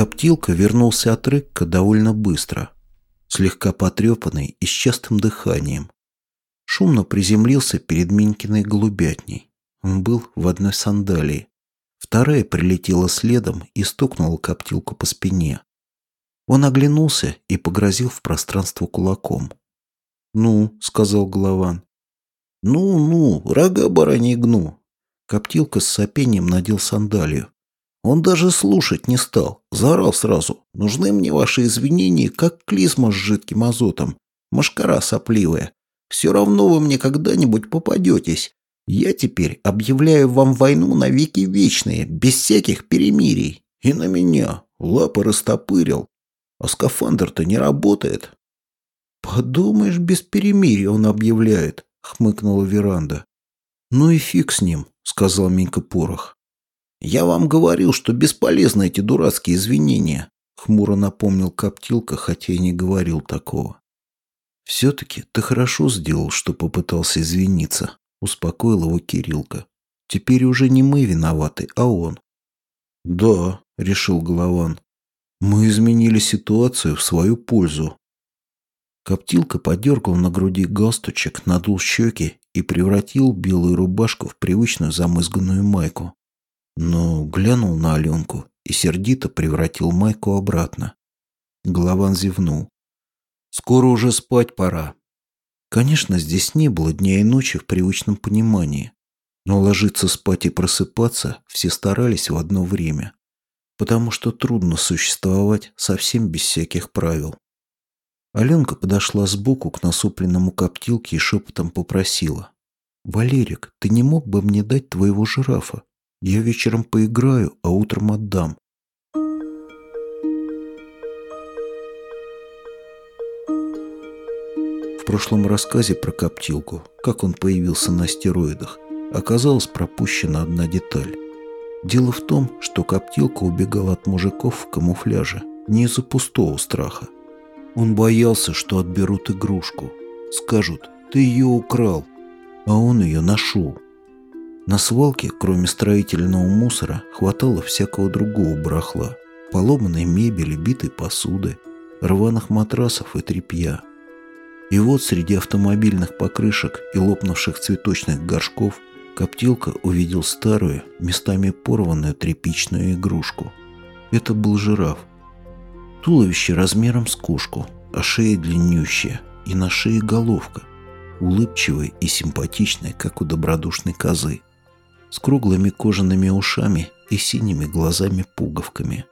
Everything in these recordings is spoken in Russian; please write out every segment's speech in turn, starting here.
Коптилка вернулся от Рыкка довольно быстро, слегка потрепанный и с частым дыханием. Шумно приземлился перед Минькиной голубятней. Он был в одной сандалии. Вторая прилетела следом и стукнула коптилку по спине. Он оглянулся и погрозил в пространство кулаком. «Ну», — сказал Голован. «Ну-ну, рога барани гну». Коптилка с сопением надел сандалию. Он даже слушать не стал, заорал сразу. «Нужны мне ваши извинения, как клизма с жидким азотом. Машкара сопливая. Все равно вы мне когда-нибудь попадетесь. Я теперь объявляю вам войну на веки вечные, без всяких перемирий. И на меня лапы растопырил. А скафандр-то не работает. Подумаешь, без перемирия он объявляет, хмыкнула веранда. Ну и фиг с ним, сказал Минька Порох. Я вам говорил, что бесполезны эти дурацкие извинения, хмуро напомнил Коптилка, хотя и не говорил такого. «Все-таки ты хорошо сделал, что попытался извиниться», — успокоил его Кириллка. «Теперь уже не мы виноваты, а он». «Да», — решил Голован. «Мы изменили ситуацию в свою пользу». Коптилка подергал на груди галстучек, надул щеки и превратил белую рубашку в привычную замызганную майку. Но глянул на Аленку и сердито превратил майку обратно. Голован зевнул. Скоро уже спать пора. Конечно, здесь не было дня и ночи в привычном понимании. Но ложиться спать и просыпаться все старались в одно время. Потому что трудно существовать совсем без всяких правил. Аленка подошла сбоку к насупленному коптилке и шепотом попросила. «Валерик, ты не мог бы мне дать твоего жирафа? Я вечером поиграю, а утром отдам. прошлом рассказе про коптилку, как он появился на стероидах, оказалась пропущена одна деталь. Дело в том, что коптилка убегал от мужиков в камуфляже не из-за пустого страха. Он боялся, что отберут игрушку. Скажут, ты ее украл, а он ее нашел. На свалке, кроме строительного мусора, хватало всякого другого барахла. Поломанной мебели, битой посуды, рваных матрасов и тряпья – и вот среди автомобильных покрышек и лопнувших цветочных горшков Коптилка увидел старую, местами порванную тряпичную игрушку. Это был жираф. Туловище размером с кошку, а шея длиннющая, и на шее головка, улыбчивая и симпатичная, как у добродушной козы, с круглыми кожаными ушами и синими глазами-пуговками.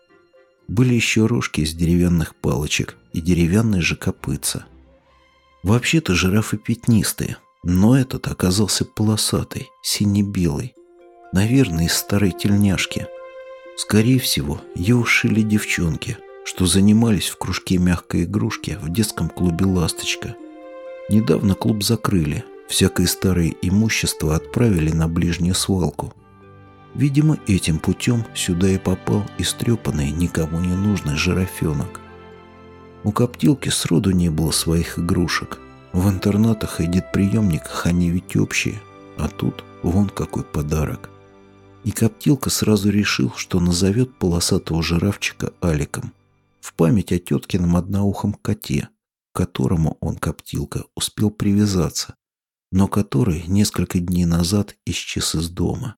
Были еще рожки из деревянных палочек и деревянные же копытца – Вообще-то жирафы пятнистые, но этот оказался полосатый, сине-белый. Наверное, из старой тельняшки. Скорее всего, его шили девчонки, что занимались в кружке мягкой игрушки в детском клубе «Ласточка». Недавно клуб закрыли, всякое старое имущество отправили на ближнюю свалку. Видимо, этим путем сюда и попал истрепанный, никому не нужный жирафенок – у коптилки сроду не было своих игрушек. В интернатах и детприемниках они ведь общие, а тут вон какой подарок. И коптилка сразу решил, что назовет полосатого жирафчика Аликом. В память о теткином одноухом коте, к которому он, коптилка, успел привязаться, но который несколько дней назад исчез из дома.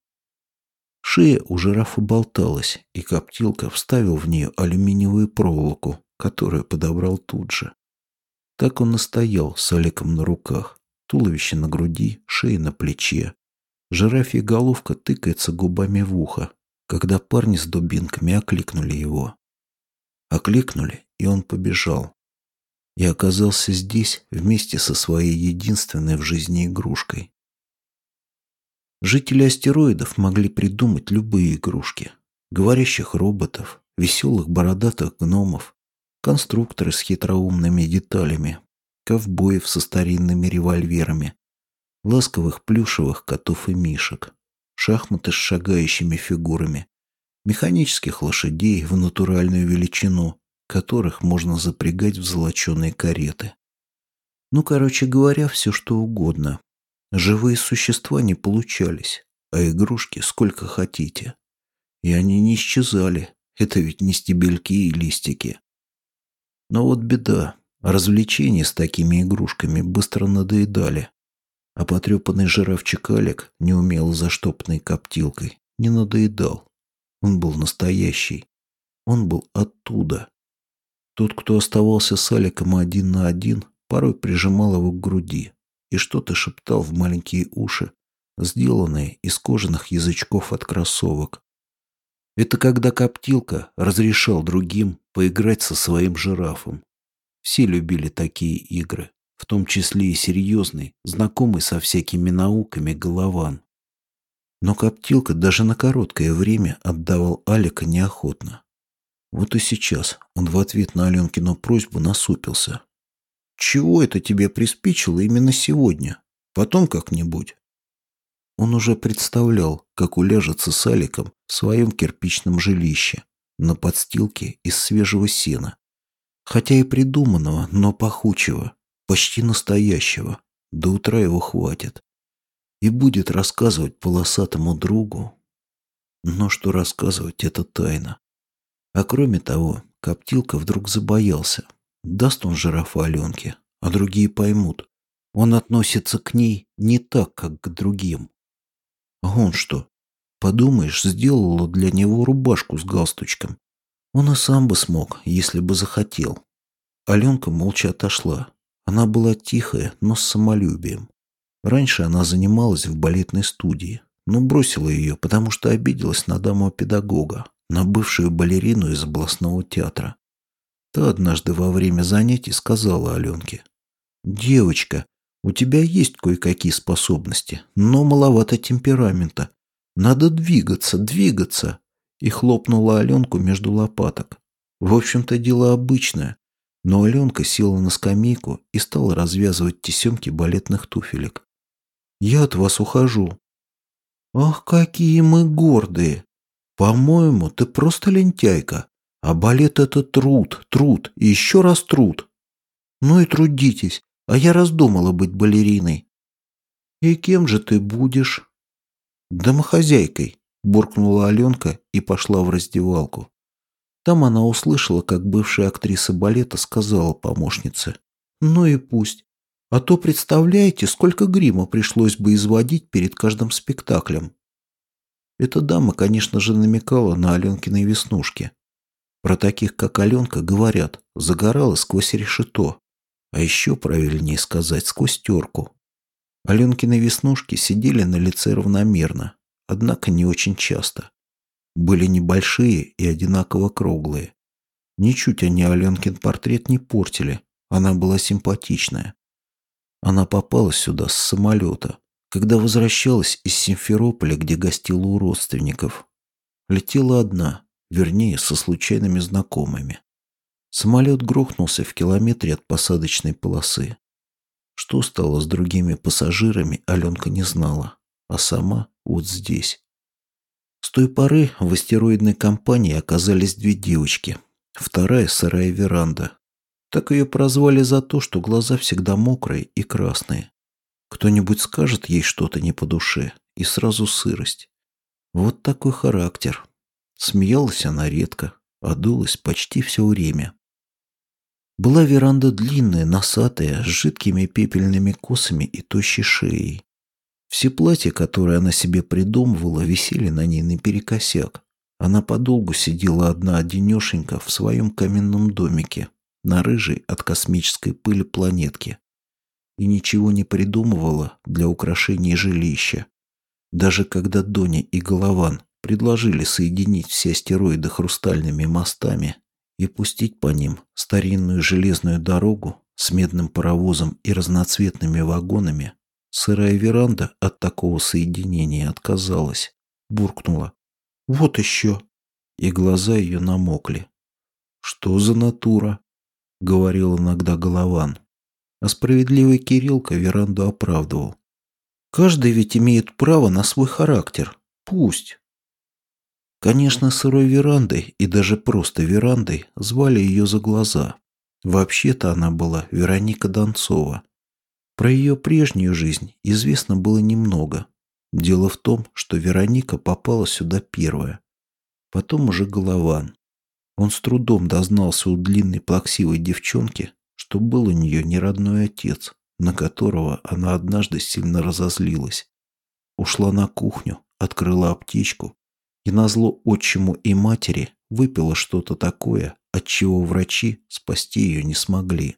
Шея у жирафа болталась, и коптилка вставил в нее алюминиевую проволоку, которую подобрал тут же. Так он настоял с Олегом на руках, туловище на груди, шея на плече. Жирафья головка тыкается губами в ухо, когда парни с дубинками окликнули его. Окликнули, и он побежал. И оказался здесь вместе со своей единственной в жизни игрушкой. Жители астероидов могли придумать любые игрушки. Говорящих роботов, веселых бородатых гномов, конструкторы с хитроумными деталями, ковбоев со старинными револьверами, ласковых плюшевых котов и мишек, шахматы с шагающими фигурами, механических лошадей в натуральную величину, которых можно запрягать в золоченые кареты. Ну, короче говоря, все что угодно. Живые существа не получались, а игрушки сколько хотите. И они не исчезали, Это ведь не стебельки и листики. Но вот беда. Развлечения с такими игрушками быстро надоедали. А потрепанный жирафчик Алик, неумело заштопанный коптилкой, не надоедал. Он был настоящий. Он был оттуда. Тот, кто оставался с Аликом один на один, порой прижимал его к груди и что-то шептал в маленькие уши, сделанные из кожаных язычков от кроссовок. Это когда Коптилка разрешал другим поиграть со своим жирафом. Все любили такие игры, в том числе и серьезный, знакомый со всякими науками Голован. Но Коптилка даже на короткое время отдавал Алика неохотно. Вот и сейчас он в ответ на Аленкину просьбу насупился. «Чего это тебе приспичило именно сегодня? Потом как-нибудь?» Он уже представлял, как уляжется с Аликом в своем кирпичном жилище на подстилке из свежего сена. Хотя и придуманного, но пахучего, почти настоящего. До утра его хватит. И будет рассказывать полосатому другу. Но что рассказывать, это тайна. А кроме того, Коптилка вдруг забоялся. Даст он жирафа Аленке, а другие поймут. Он относится к ней не так, как к другим. А он что? Подумаешь, сделала для него рубашку с галстучком. Он и сам бы смог, если бы захотел. Аленка молча отошла. Она была тихая, но с самолюбием. Раньше она занималась в балетной студии, но бросила ее, потому что обиделась на даму-педагога, на бывшую балерину из областного театра. Та однажды во время занятий сказала Аленке. «Девочка, у тебя есть кое-какие способности, но маловато темперамента. Надо двигаться, двигаться. И хлопнула Аленку между лопаток. В общем-то, дело обычное. Но Аленка села на скамейку и стала развязывать тесемки балетных туфелек. «Я от вас ухожу». «Ах, какие мы гордые! По-моему, ты просто лентяйка. А балет — это труд, труд и еще раз труд. Ну и трудитесь, а я раздумала быть балериной. И кем же ты будешь? Домохозяйкой, буркнула Аленка и пошла в раздевалку. Там она услышала, как бывшая актриса балета сказала помощнице. Ну и пусть. А то представляете, сколько грима пришлось бы изводить перед каждым спектаклем. Эта дама, конечно же, намекала на Аленкины веснушки. Про таких, как Аленка, говорят, загорала сквозь решето, а еще правильнее сказать, сквозь терку. Аленкины веснушки сидели на лице равномерно, однако не очень часто. Были небольшие и одинаково круглые. Ничуть они Аленкин портрет не портили, она была симпатичная. Она попала сюда с самолета, когда возвращалась из Симферополя, где гостила у родственников. Летела одна, вернее, со случайными знакомыми. Самолет грохнулся в километре от посадочной полосы. Что стало с другими пассажирами, Аленка не знала, а сама вот здесь. С той поры в астероидной компании оказались две девочки. Вторая – сырая веранда. Так ее прозвали за то, что глаза всегда мокрые и красные. Кто-нибудь скажет ей что-то не по душе, и сразу сырость. Вот такой характер. Смеялась она редко, а дулась почти все время. Была веранда длинная, носатая, с жидкими пепельными косами и тощей шеей. Все платья, которые она себе придумывала, висели на ней наперекосяк. Она подолгу сидела одна-одинешенька в своем каменном домике, на рыжей от космической пыли планетке. И ничего не придумывала для украшения жилища. Даже когда Доня и Голован предложили соединить все астероиды хрустальными мостами, и пустить по ним старинную железную дорогу с медным паровозом и разноцветными вагонами, сырая веранда от такого соединения отказалась, буркнула. «Вот еще!» И глаза ее намокли. «Что за натура?» — говорил иногда Голован. А справедливый Кириллка веранду оправдывал. «Каждый ведь имеет право на свой характер. Пусть!» Конечно, сырой верандой и даже просто верандой звали ее за глаза. Вообще-то она была Вероника Донцова. Про ее прежнюю жизнь известно было немного. Дело в том, что Вероника попала сюда первая. Потом уже Голован. Он с трудом дознался у длинной плаксивой девчонки, что был у нее не родной отец, на которого она однажды сильно разозлилась. Ушла на кухню, открыла аптечку и назло отчиму и матери выпила что-то такое, от чего врачи спасти ее не смогли.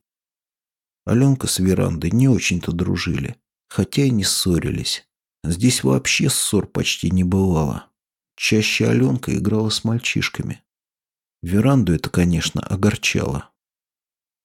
Аленка с веранды не очень-то дружили, хотя и не ссорились. Здесь вообще ссор почти не бывало. Чаще Аленка играла с мальчишками. Веранду это, конечно, огорчало.